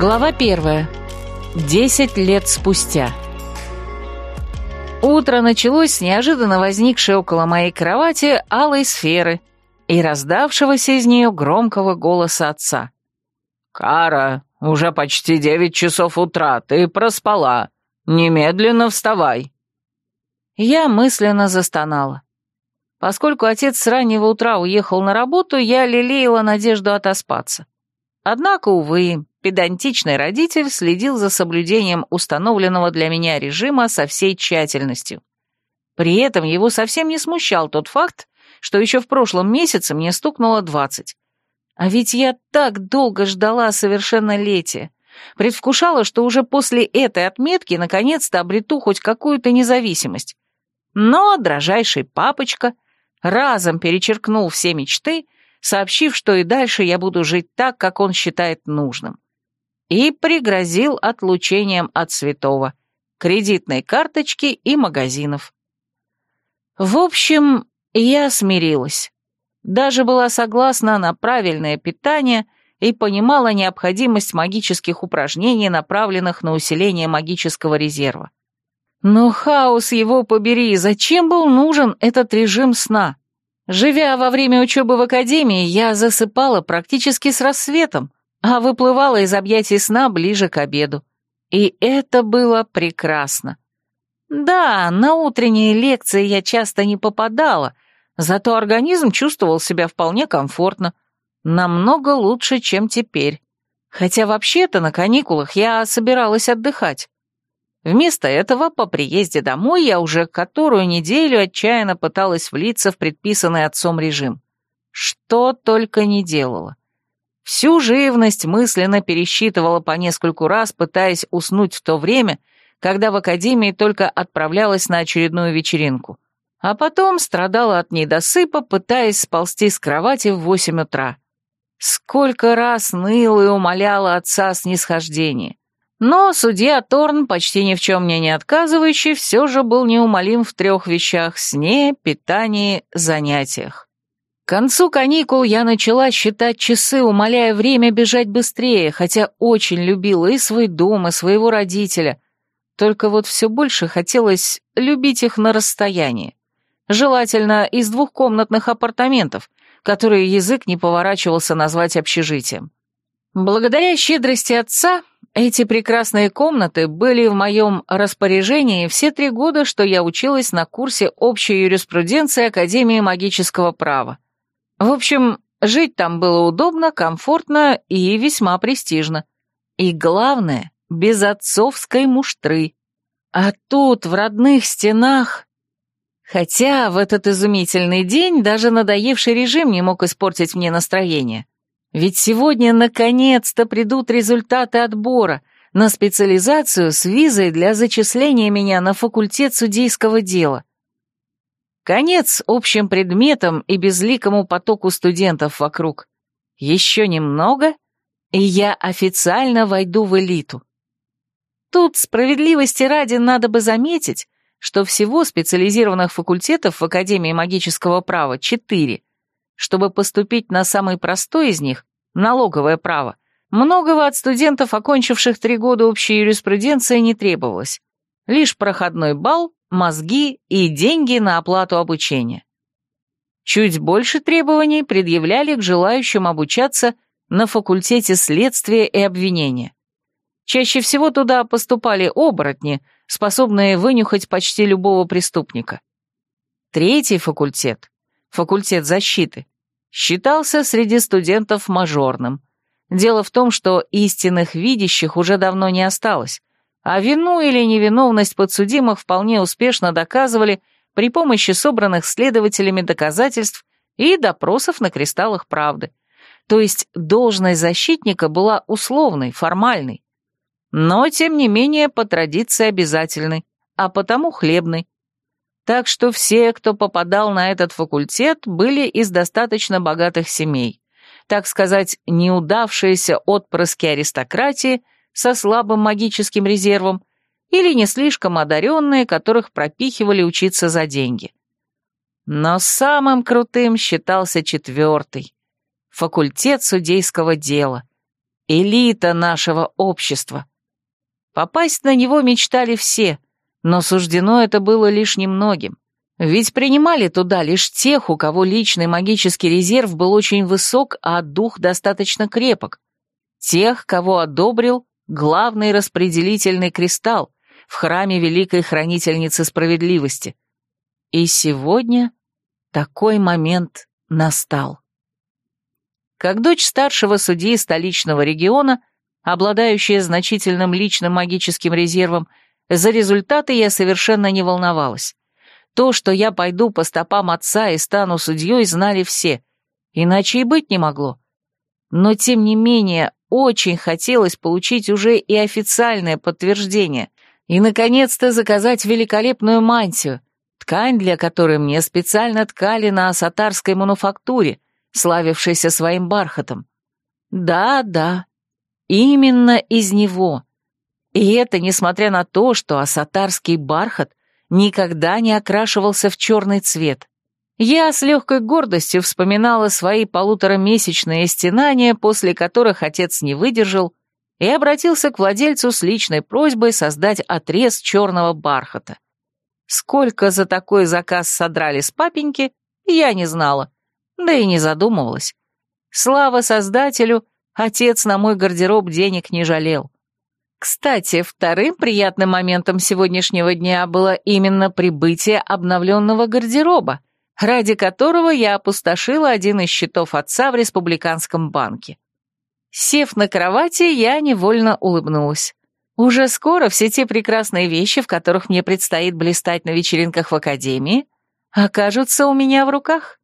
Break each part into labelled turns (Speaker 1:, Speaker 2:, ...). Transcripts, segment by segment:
Speaker 1: Глава первая. Десять лет спустя. Утро началось с неожиданно возникшей около моей кровати алой сферы и раздавшегося из нее громкого голоса отца.
Speaker 2: «Кара, уже почти девять часов утра, ты проспала. Немедленно вставай».
Speaker 1: Я мысленно застонала. Поскольку отец с раннего утра уехал на работу, я лелеяла надежду отоспаться. Однако, увы, педантичный родитель следил за соблюдением установленного для меня режима со всей тщательностью. При этом его совсем не смущал тот факт, что еще в прошлом месяце мне стукнуло двадцать. А ведь я так долго ждала совершеннолетия, предвкушала, что уже после этой отметки наконец-то обрету хоть какую-то независимость. Но дрожайший папочка разом перечеркнул все мечты, сообщив, что и дальше я буду жить так, как он считает нужным. И пригрозил отлучением от святого, кредитной карточки и магазинов. В общем, я смирилась. Даже была согласна на правильное питание и понимала необходимость магических упражнений, направленных на усиление магического резерва. Но хаос его побери, зачем был нужен этот режим сна? Живя во время учебы в академии, я засыпала практически с рассветом, а выплывала из объятий сна ближе к обеду. И это было прекрасно. Да, на утренние лекции я часто не попадала, зато организм чувствовал себя вполне комфортно, намного лучше, чем теперь. Хотя вообще-то на каникулах я собиралась отдыхать. Вместо этого, по приезде домой, я уже которую неделю отчаянно пыталась влиться в предписанный отцом режим. Что только не делала. Всю живность мысленно пересчитывала по нескольку раз, пытаясь уснуть в то время, когда в академии только отправлялась на очередную вечеринку. А потом страдала от недосыпа, пытаясь сползти с кровати в восемь утра. Сколько раз ныла и умоляла отца снисхождения. Но судья Торн, почти ни в чем мне не отказывающий, все же был неумолим в трех вещах – сне, питании, занятиях. Концу каникул я начала считать часы, умоляя время бежать быстрее, хотя очень любила и свой дом, и своего родителя. Только вот все больше хотелось любить их на расстоянии. Желательно из двухкомнатных апартаментов, которые язык не поворачивался назвать общежитием. Благодаря щедрости отца эти прекрасные комнаты были в моем распоряжении все три года, что я училась на курсе общей юриспруденции Академии магического права. В общем, жить там было удобно, комфортно и весьма престижно. И главное, без отцовской муштры. А тут, в родных стенах... Хотя в этот изумительный день даже надоевший режим не мог испортить мне настроение. Ведь сегодня наконец-то придут результаты отбора на специализацию с визой для зачисления меня на факультет судейского дела. Конец общим предметам и безликому потоку студентов вокруг. Еще немного, и я официально войду в элиту. Тут справедливости ради надо бы заметить, что всего специализированных факультетов в Академии магического права четыре, чтобы поступить на самый простой из них, налоговое право, многого от студентов, окончивших три года общей юриспруденции, не требовалось. Лишь проходной балл, мозги и деньги на оплату обучения. Чуть больше требований предъявляли к желающим обучаться на факультете следствия и обвинения. Чаще всего туда поступали оборотни, способные вынюхать почти любого преступника. Третий факультет, факультет защиты, считался среди студентов мажорным. Дело в том, что истинных видящих уже давно не осталось, а вину или невиновность подсудимых вполне успешно доказывали при помощи собранных следователями доказательств и допросов на кристаллах правды. То есть должность защитника была условной, формальной. Но, тем не менее, по традиции обязательной, а потому хлебной. Так что все, кто попадал на этот факультет, были из достаточно богатых семей. Так сказать, неудавшиеся отпрыски аристократии со слабым магическим резервом или не слишком одаренные, которых пропихивали учиться за деньги. Но самым крутым считался четвертый — факультет судейского дела. элита нашего общества. Попасть на него мечтали все, но суждено это было лишь немногим. Ведь принимали туда лишь тех, у кого личный магический резерв был очень высок, а дух достаточно крепок. Тех, кого одобрил главный распределительный кристалл в храме Великой Хранительницы Справедливости. И сегодня такой момент настал. Как дочь старшего судьи столичного региона, обладающая значительным личным магическим резервом, за результаты я совершенно не волновалась. То, что я пойду по стопам отца и стану судьей, знали все, иначе и быть не могло. Но, тем не менее, очень хотелось получить уже и официальное подтверждение и, наконец-то, заказать великолепную мантию, ткань для которой мне специально ткали на асатарской мануфактуре, славившейся своим бархатом. Да-да, именно из него. И это несмотря на то, что асатарский бархат никогда не окрашивался в черный цвет. Я с легкой гордостью вспоминала свои полуторамесячные стенания, после которых отец не выдержал и обратился к владельцу с личной просьбой создать отрез черного бархата. Сколько за такой заказ содрали с папеньки, я не знала, да и не задумывалась. Слава создателю, отец на мой гардероб денег не жалел. Кстати, вторым приятным моментом сегодняшнего дня было именно прибытие обновленного гардероба, ради которого я опустошила один из счетов отца в республиканском банке. Сев на кровати, я невольно улыбнулась. Уже скоро все те прекрасные вещи, в которых мне предстоит блистать на вечеринках в академии, окажутся у меня в руках.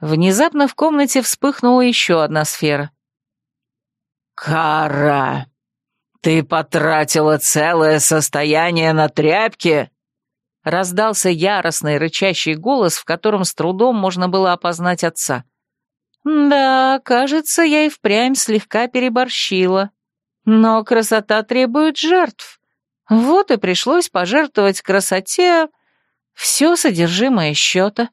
Speaker 1: Внезапно в комнате вспыхнула еще одна сфера.
Speaker 2: «Кара!» «Ты потратила целое состояние на тряпки?» Раздался яростный рычащий голос, в котором с трудом можно было опознать отца.
Speaker 1: «Да, кажется, я и впрямь слегка переборщила. Но красота требует жертв. Вот и пришлось пожертвовать красоте все содержимое счета».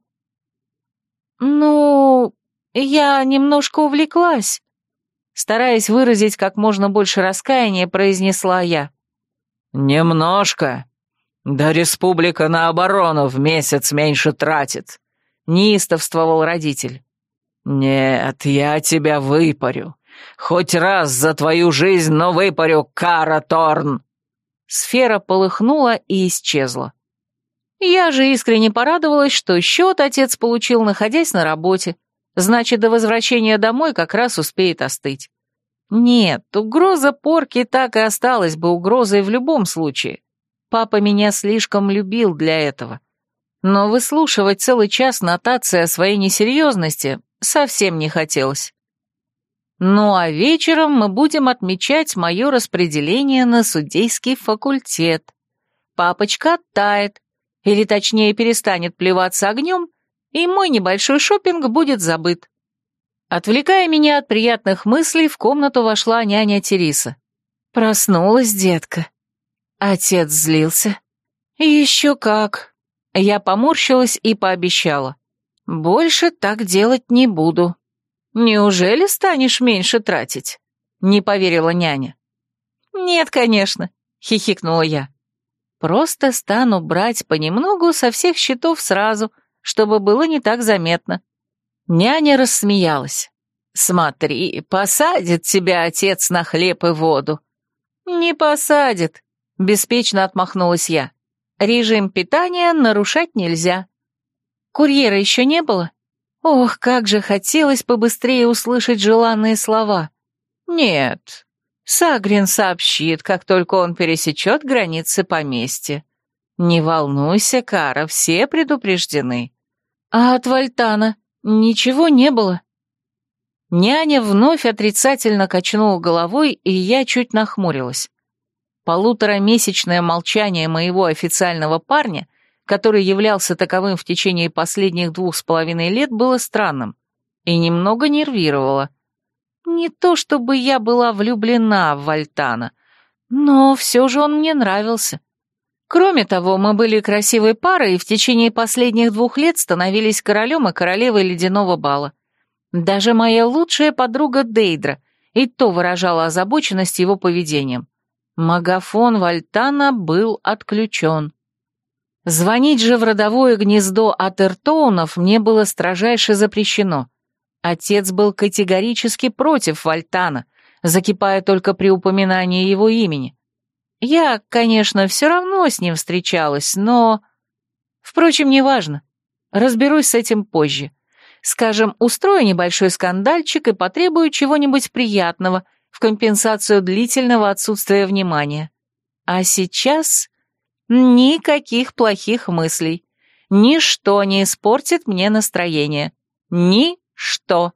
Speaker 1: «Ну, я немножко увлеклась», Стараясь выразить как можно больше раскаяния, произнесла я.
Speaker 2: «Немножко. Да республика на оборону в месяц меньше тратит», — неистовствовал родитель. «Нет, я тебя выпарю. Хоть раз за твою жизнь, но выпарю, Кара Торн!»
Speaker 1: Сфера полыхнула и исчезла. Я же искренне порадовалась, что счет отец получил, находясь на работе, Значит, до возвращения домой как раз успеет остыть. Нет, угроза порки так и осталась бы угрозой в любом случае. Папа меня слишком любил для этого. Но выслушивать целый час нотации о своей несерьезности совсем не хотелось. Ну а вечером мы будем отмечать мое распределение на судейский факультет. Папочка оттает, или точнее перестанет плеваться огнем, и мой небольшой шопинг будет забыт. Отвлекая меня от приятных мыслей, в комнату вошла няня Териса. Проснулась детка. Отец злился. Еще как. Я поморщилась и пообещала. Больше так делать не буду. Неужели станешь меньше тратить? Не поверила няня. Нет, конечно, хихикнула я. Просто стану брать понемногу со всех счетов сразу — чтобы было не так заметно. Няня рассмеялась. «Смотри, посадит тебя отец на хлеб и воду». «Не посадит», — беспечно отмахнулась я. «Режим питания нарушать нельзя». «Курьера еще не было?» Ох, как же хотелось побыстрее услышать желанные слова. «Нет, Сагрин сообщит, как только он пересечет границы поместья. Не волнуйся, Кара, все предупреждены. А от Вальтана ничего не было. Няня вновь отрицательно качнула головой, и я чуть нахмурилась. Полуторамесячное молчание моего официального парня, который являлся таковым в течение последних двух с половиной лет, было странным и немного нервировало. Не то чтобы я была влюблена в Вальтана, но все же он мне нравился. Кроме того, мы были красивой парой и в течение последних двух лет становились королем и королевой ледяного бала. Даже моя лучшая подруга Дейдра и то выражало озабоченность его поведением. Магафон Вальтана был отключен. Звонить же в родовое гнездо от Эртоунов мне было строжайше запрещено. Отец был категорически против Вальтана, закипая только при упоминании его имени. Я, конечно, все равно с ним встречалась, но... Впрочем, неважно. Разберусь с этим позже. Скажем, устрою небольшой скандальчик и потребую чего-нибудь приятного компенсацию длительного отсутствия внимания. А сейчас никаких плохих мыслей. Ничто не испортит мне настроение. Ничто.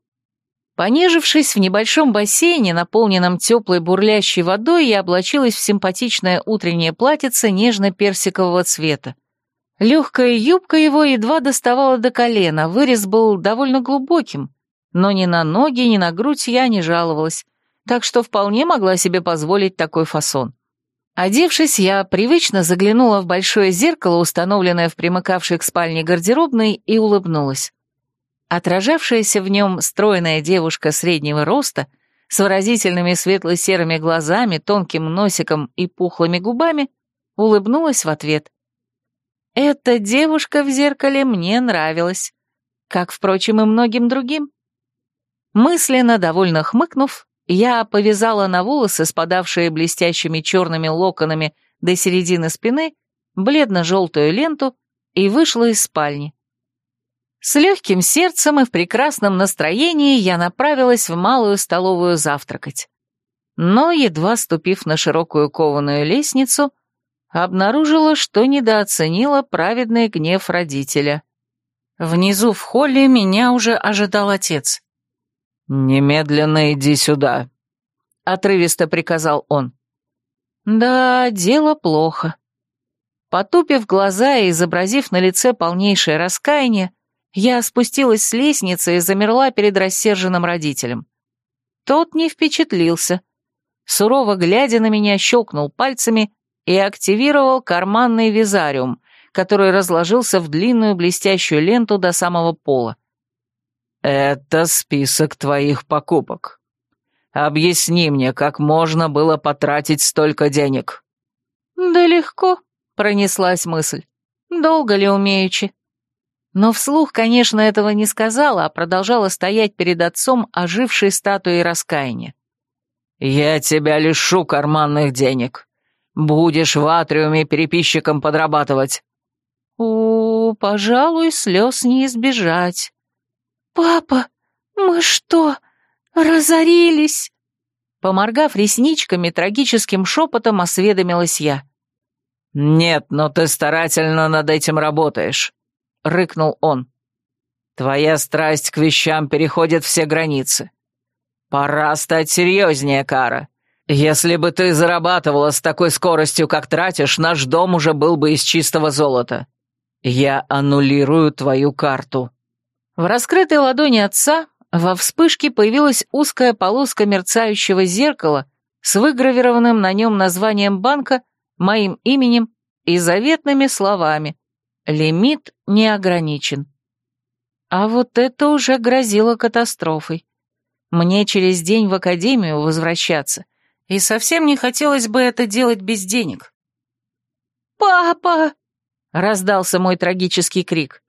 Speaker 1: Понежившись в небольшом бассейне, наполненном теплой бурлящей водой, я облачилась в симпатичное утреннее платьице нежно-персикового цвета. Легкая юбка его едва доставала до колена, вырез был довольно глубоким, но ни на ноги, ни на грудь я не жаловалась, так что вполне могла себе позволить такой фасон. Одевшись, я привычно заглянула в большое зеркало, установленное в примыкавшей к спальне гардеробной, и улыбнулась. Отражавшаяся в нем стройная девушка среднего роста, с выразительными светло-серыми глазами, тонким носиком и пухлыми губами, улыбнулась в ответ. Эта девушка в зеркале мне нравилась, как, впрочем, и многим другим. Мысленно, довольно хмыкнув, я повязала на волосы, спадавшие блестящими черными локонами до середины спины, бледно-желтую ленту и вышла из спальни. С легким сердцем и в прекрасном настроении я направилась в малую столовую завтракать. Но, едва ступив на широкую кованую лестницу, обнаружила, что недооценила праведный гнев родителя. Внизу в холле меня уже ожидал отец.
Speaker 2: «Немедленно иди сюда», — отрывисто приказал он.
Speaker 1: «Да, дело плохо». Потупив глаза и изобразив на лице полнейшее раскаяние, я спустилась с лестницы и замерла перед рассерженным родителем. Тот не впечатлился. Сурово глядя на меня, щелкнул пальцами и активировал карманный визариум, который разложился в длинную блестящую ленту до самого пола.
Speaker 2: «Это список твоих покупок. Объясни мне, как можно было потратить столько денег?»
Speaker 1: «Да легко», — пронеслась мысль. «Долго ли умеючи?» Но вслух, конечно, этого не сказала, а продолжала стоять перед отцом ожившей статуей раскаяния.
Speaker 2: «Я тебя лишу карманных денег. Будешь в атриуме переписчиком подрабатывать».
Speaker 1: «У, пожалуй, слез не избежать». «Папа, мы что, разорились?» Поморгав ресничками, трагическим шепотом осведомилась я.
Speaker 2: «Нет, но ты старательно над этим работаешь. — рыкнул он. «Твоя страсть к вещам переходит все границы. Пора стать серьезнее, Кара. Если бы ты зарабатывала с такой скоростью, как тратишь, наш дом уже был бы из чистого золота. Я аннулирую твою карту».
Speaker 1: В раскрытой ладони отца во вспышке появилась узкая полоска мерцающего зеркала с выгравированным на нем названием банка, моим именем и заветными словами Лимит не ограничен. А вот это уже грозило катастрофой. Мне через день в академию возвращаться, и совсем не хотелось бы это делать без денег. «Папа!» — раздался мой трагический крик.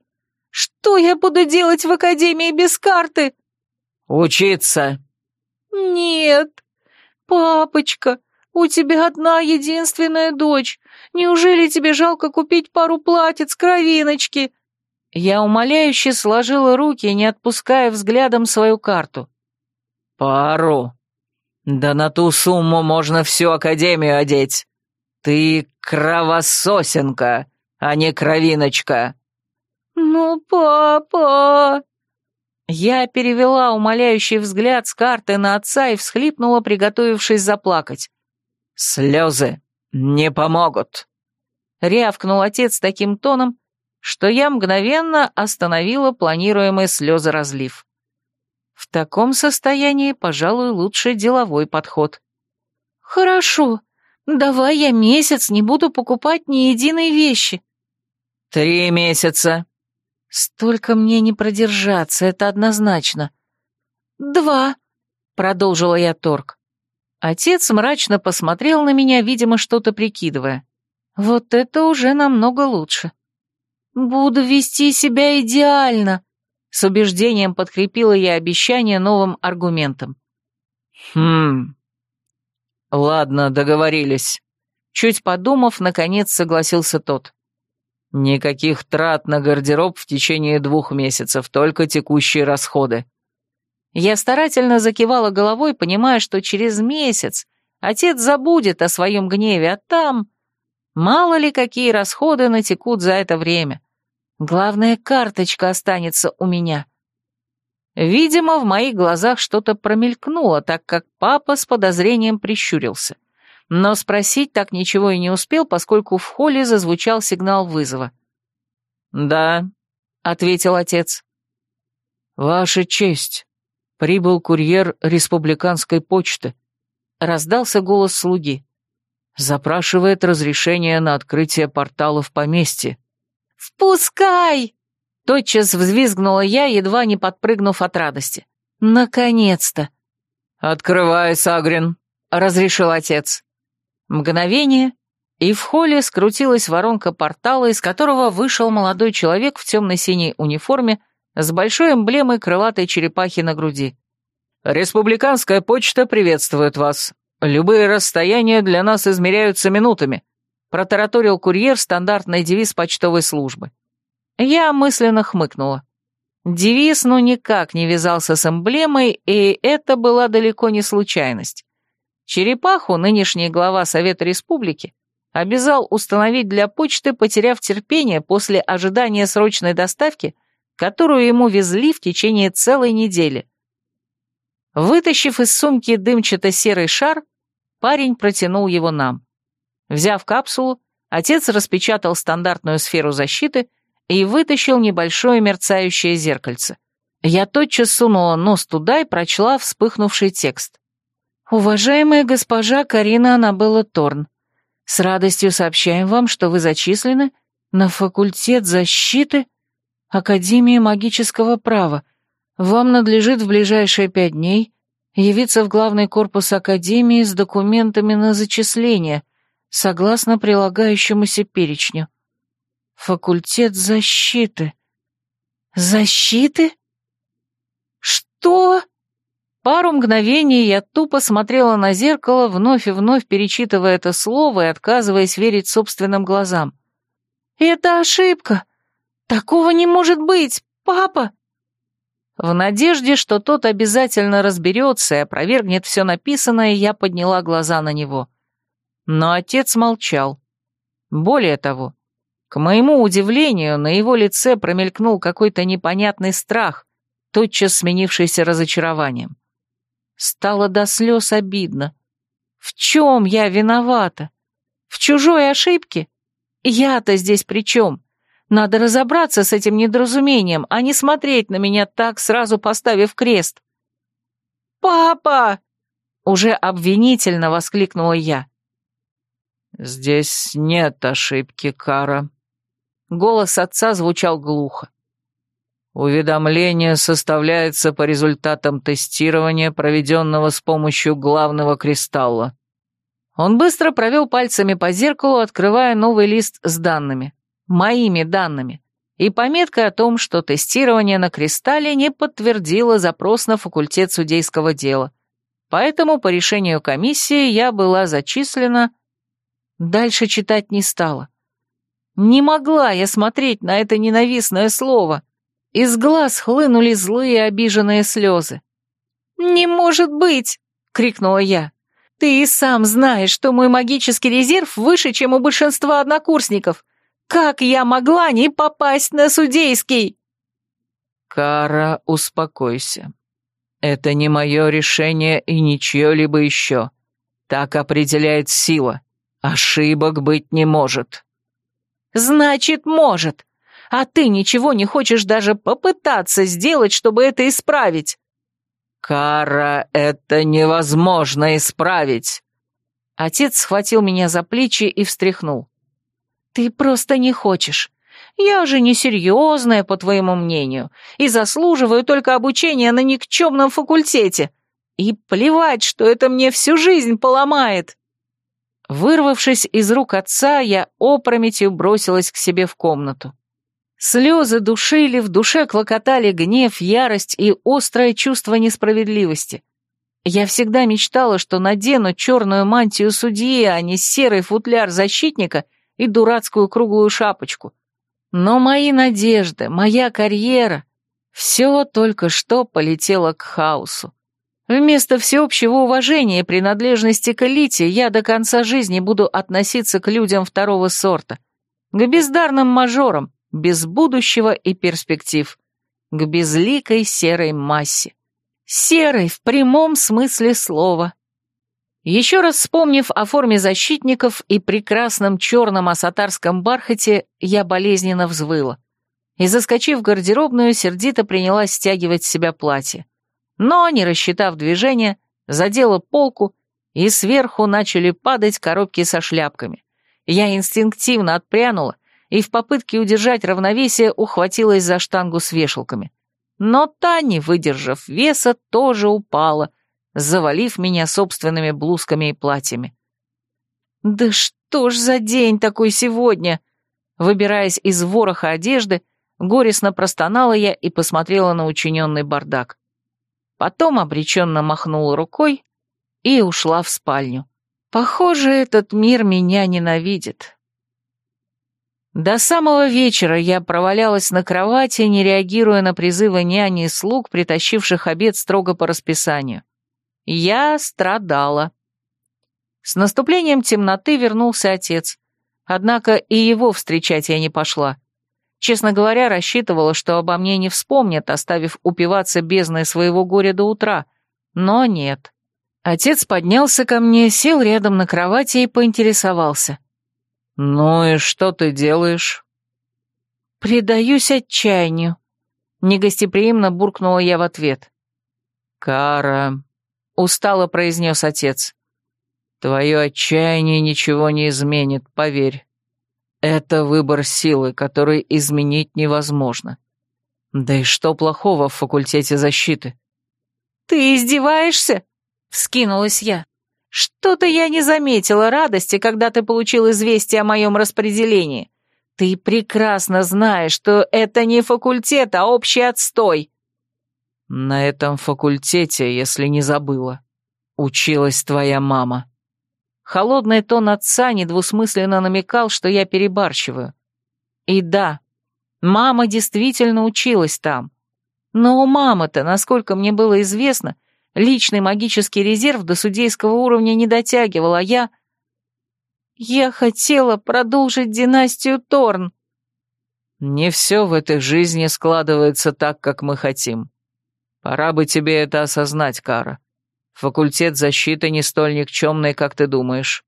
Speaker 1: «Что я буду делать в академии без карты?»
Speaker 2: «Учиться!»
Speaker 1: «Нет, папочка, у тебя одна единственная дочь. Неужели тебе жалко купить пару платьиц, кровиночки?» Я умоляюще сложила руки, не отпуская взглядом свою карту.
Speaker 2: «Пару? Да на ту сумму можно всю Академию одеть. Ты кровососенка, а не кровиночка».
Speaker 1: «Ну, папа...» Я перевела умоляющий взгляд с карты на отца и всхлипнула, приготовившись заплакать.
Speaker 2: «Слезы не помогут», — рявкнул отец таким тоном, что я мгновенно остановила планируемый слезоразлив.
Speaker 1: В таком состоянии, пожалуй, лучше деловой подход. «Хорошо, давай я месяц не буду покупать ни единой вещи».
Speaker 2: «Три месяца».
Speaker 1: «Столько мне не продержаться, это однозначно». «Два». продолжила я торг. Отец мрачно посмотрел на меня, видимо, что-то прикидывая. Вот это уже намного лучше. Буду вести себя идеально, с убеждением подкрепила я обещание новым аргументом.
Speaker 2: Хм. Ладно, договорились.
Speaker 1: Чуть подумав, наконец согласился тот.
Speaker 2: Никаких трат на гардероб в течение двух месяцев, только текущие расходы.
Speaker 1: Я старательно закивала головой, понимая, что через месяц отец забудет о своем гневе, а там... Мало ли какие расходы натекут за это время. Главное, карточка останется у меня. Видимо, в моих глазах что-то промелькнуло, так как папа с подозрением прищурился. Но спросить так ничего и не успел, поскольку в холле зазвучал сигнал вызова.
Speaker 2: «Да», — ответил отец. «Ваша честь», Прибыл курьер республиканской почты. Раздался голос слуги. Запрашивает разрешение на открытие портала в поместье.
Speaker 1: «Впускай!» Тотчас взвизгнула я, едва не подпрыгнув от радости. «Наконец-то!»
Speaker 2: «Открывай, Сагрин!» — разрешил отец.
Speaker 1: Мгновение, и в холле скрутилась воронка портала, из которого вышел молодой человек в темно-синей униформе с большой эмблемой крылатой черепахи на груди.
Speaker 2: «Республиканская почта приветствует вас. Любые расстояния для нас измеряются минутами», протараторил курьер стандартный девиз почтовой службы.
Speaker 1: Я мысленно хмыкнула. Девиз ну никак не вязался с эмблемой, и это была далеко не случайность. Черепаху, нынешний глава Совета Республики, обязал установить для почты, потеряв терпение после ожидания срочной доставки которую ему везли в течение целой недели. Вытащив из сумки дымчато-серый шар, парень протянул его нам. Взяв капсулу, отец распечатал стандартную сферу защиты и вытащил небольшое мерцающее зеркальце. Я тотчас сунула нос туда и прочла вспыхнувший текст. «Уважаемая госпожа Карина Аннабелла Торн, с радостью сообщаем вам, что вы зачислены на факультет защиты Академии магического права. Вам надлежит в ближайшие пять дней явиться в главный корпус Академии с документами на зачисление, согласно прилагающемуся перечню. Факультет защиты. Защиты? Что? Пару мгновений я тупо смотрела на зеркало, вновь и вновь перечитывая это слово и отказываясь верить собственным глазам. «Это ошибка!» «Такого не может быть! Папа!» В надежде, что тот обязательно разберется и опровергнет все написанное, я подняла глаза на него. Но отец молчал. Более того, к моему удивлению, на его лице промелькнул какой-то непонятный страх, тотчас сменившийся разочарованием. Стало до слез обидно. В чем я виновата? В чужой ошибке? Я-то здесь при чем? Надо разобраться с этим недоразумением, а не смотреть на меня так, сразу поставив крест. «Папа!» — уже обвинительно воскликнула я.
Speaker 2: «Здесь нет ошибки, Кара». Голос отца звучал глухо. Уведомление составляется по результатам тестирования, проведенного с помощью главного кристалла.
Speaker 1: Он быстро провел пальцами по зеркалу, открывая новый лист с данными моими данными, и пометкой о том, что тестирование на кристалле не подтвердило запрос на факультет судейского дела. Поэтому по решению комиссии я была зачислена... Дальше читать не стала. Не могла я смотреть на это ненавистное слово. Из глаз хлынули злые обиженные слезы. «Не может быть!» — крикнула я. «Ты и сам знаешь, что мой магический резерв выше, чем у большинства однокурсников. Как я могла не попасть на судейский?»
Speaker 2: «Кара, успокойся. Это не мое решение и ничье либо еще. Так определяет сила. Ошибок быть не может».
Speaker 1: «Значит, может. А ты ничего не хочешь даже попытаться сделать, чтобы это исправить?»
Speaker 2: «Кара, это невозможно исправить!»
Speaker 1: Отец схватил меня за плечи и встряхнул. «Ты просто не хочешь. Я же несерьезная, по твоему мнению, и заслуживаю только обучения на никчемном факультете. И плевать, что это мне всю жизнь поломает. Вырвавшись из рук отца, я опрометью бросилась к себе в комнату. Слезы душили, в душе клокотали гнев, ярость и острое чувство несправедливости. Я всегда мечтала, что надену черную мантию судьи, а не серый футляр защитника и дурацкую круглую шапочку. Но мои надежды, моя карьера — все только что полетело к хаосу. Вместо всеобщего уважения и принадлежности к элите я до конца жизни буду относиться к людям второго сорта, к бездарным мажорам, без будущего и перспектив, к безликой серой массе. Серой в прямом смысле слова. Еще раз вспомнив о форме защитников и прекрасном черном асатарском бархате, я болезненно взвыла. И, заскочив в гардеробную, сердито принялась стягивать с себя платье но, не рассчитав движение, задела полку, и сверху начали падать коробки со шляпками. Я инстинктивно отпрянула и в попытке удержать равновесие ухватилась за штангу с вешалками. Но та, не выдержав веса, тоже упала, завалив меня собственными блузками и платьями. «Да что ж за день такой сегодня?» Выбираясь из вороха одежды, горестно простонала я и посмотрела на учиненный бардак потом обреченно махнула рукой и ушла в спальню. Похоже, этот мир меня ненавидит. До самого вечера я провалялась на кровати, не реагируя на призывы няни и слуг, притащивших обед строго по расписанию. Я страдала. С наступлением темноты вернулся отец, однако и его встречать я не пошла. Честно говоря, рассчитывала, что обо мне не вспомнят, оставив упиваться бездной своего горя до утра. Но нет. Отец поднялся ко мне, сел рядом на кровати и поинтересовался. «Ну и что ты делаешь?» «Предаюсь отчаянию», — негостеприимно буркнула я в ответ. «Кара», — устало произнес отец, — «твое отчаяние ничего не изменит, поверь. Это выбор силы, который изменить невозможно. Да и что плохого в факультете защиты? «Ты издеваешься?» — вскинулась я. «Что-то я не заметила радости, когда ты получил известие о моем распределении. Ты прекрасно знаешь, что это не факультет, а общий отстой». «На этом факультете, если не забыла, училась твоя мама», Холодный тон отца недвусмысленно намекал, что я перебарщиваю. И да, мама действительно училась там. Но у мамы-то, насколько мне было известно, личный магический резерв до судейского уровня не дотягивал, а я... Я хотела продолжить династию Торн. Не все в этой жизни складывается так, как мы хотим. Пора бы тебе это осознать, Кара. Факультет защиты не столь никчемный, как ты думаешь».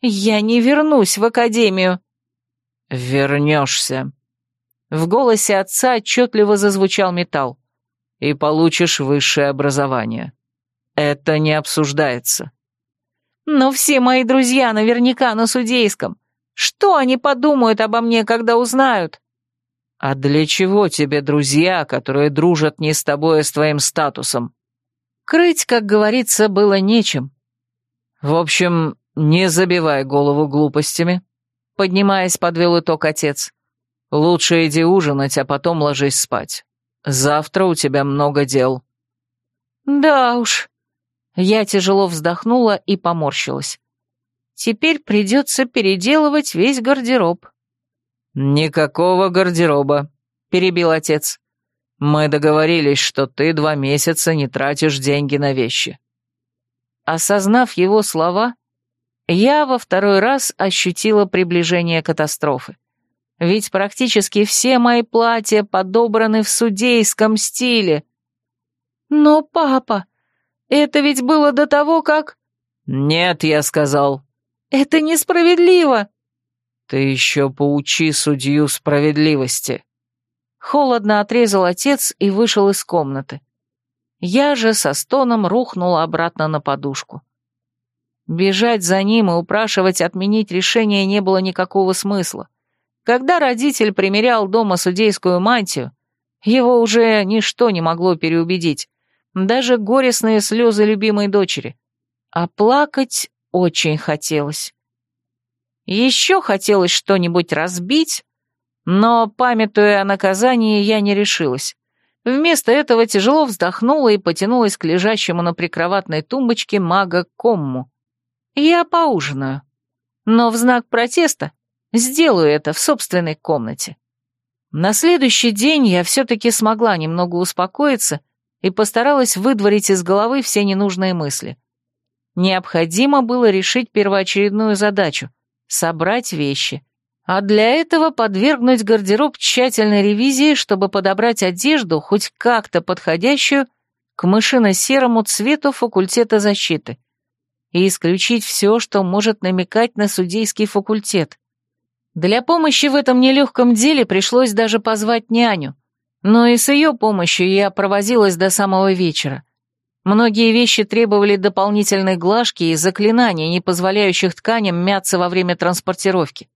Speaker 1: «Я не вернусь в академию». «Вернешься». В голосе отца отчетливо зазвучал металл. «И получишь высшее образование. Это не обсуждается». «Но все мои друзья наверняка на судейском. Что они подумают обо мне, когда узнают?» «А для чего тебе друзья, которые дружат не с тобой, а с твоим статусом?» Крыть, как говорится, было нечем. В общем, не забивай голову глупостями. Поднимаясь, подвел итог отец. Лучше иди ужинать, а потом ложись спать. Завтра у тебя много дел. Да уж. Я тяжело вздохнула и поморщилась. Теперь придется переделывать весь гардероб. Никакого гардероба, перебил отец. Мы договорились, что ты два месяца не тратишь деньги на вещи». Осознав его слова, я во второй раз ощутила приближение катастрофы. Ведь практически все мои платья подобраны в судейском стиле. Но, папа, это ведь было до того, как... Нет, я сказал. Это несправедливо. Ты еще поучи судью справедливости. Холодно отрезал отец и вышел из комнаты. Я же со стоном рухнула обратно на подушку. Бежать за ним и упрашивать отменить решение не было никакого смысла. Когда родитель примерял дома судейскую мантию, его уже ничто не могло переубедить. даже горестные слезы любимой дочери. А плакать очень хотелось. Еще хотелось что-нибудь разбить, но, памятуя о наказании, я не решилась. Вместо этого тяжело вздохнула и потянулась к лежащему на прикроватной тумбочке мага Комму. Я поужинаю. Но в знак протеста сделаю это в собственной комнате. На следующий день я все-таки смогла немного успокоиться и постаралась выдворить из головы все ненужные мысли. Необходимо было решить первоочередную задачу — собрать вещи. А для этого подвергнуть гардероб тщательной ревизии, чтобы подобрать одежду, хоть как-то подходящую к мышино-серому цвету факультета защиты, и исключить все, что может намекать на судейский факультет. Для помощи в этом нелегком деле пришлось даже позвать няню, но и с ее помощью я провозилась до самого вечера. Многие вещи требовали дополнительной глажки и заклинаний, не позволяющих тканям мяться во время транспортировки.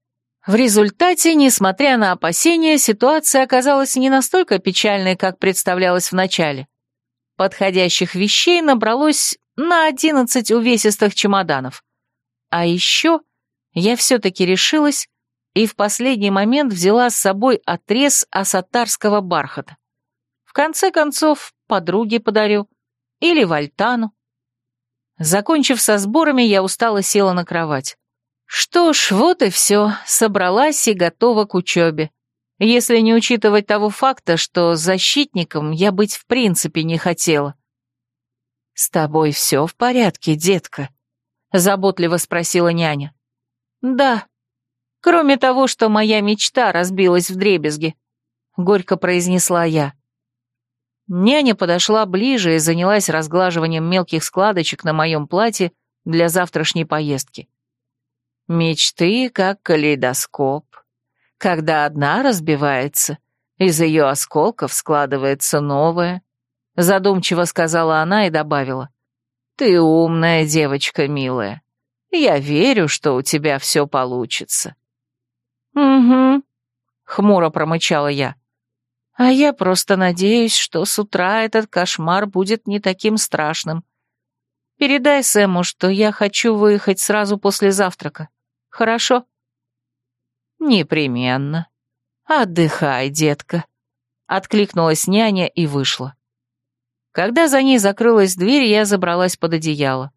Speaker 1: В результате, несмотря на опасения, ситуация оказалась не настолько печальной, как представлялось вначале. Подходящих вещей набралось на одиннадцать увесистых чемоданов. А еще я все-таки решилась и в последний момент взяла с собой отрез асатарского бархата. В конце концов, подруге подарю. Или Вальтану. Закончив со сборами, я устало села на кровать. Что ж, вот и все, собралась и готова к учебе. Если не учитывать того факта, что защитником я быть в принципе не хотела. «С тобой все в порядке, детка?» — заботливо спросила няня. «Да», Кроме того, что моя мечта разбилась в дребезги», — горько произнесла я. Няня подошла ближе и занялась разглаживанием мелких складочек на моем платье для завтрашней поездки. Мечты как калейдоскоп. Когда одна разбивается, из ее осколков складывается новая, задумчиво сказала она и добавила. Ты умная девочка, милая. Я верю, что у тебя все получится. «Угу», — хмуро промычала я. «А я просто надеюсь, что с утра этот кошмар будет не таким страшным. Передай Сэму, что я хочу выехать сразу после завтрака. Хорошо?» «Непременно. Отдыхай, детка», — откликнулась няня и вышла. Когда за ней закрылась дверь, я забралась под одеяло.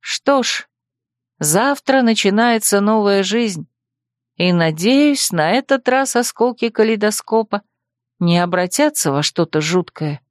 Speaker 1: Что ж, завтра начинается новая жизнь. И, надеюсь, на этот раз осколки калейдоскопа не обратятся во что-то жуткое.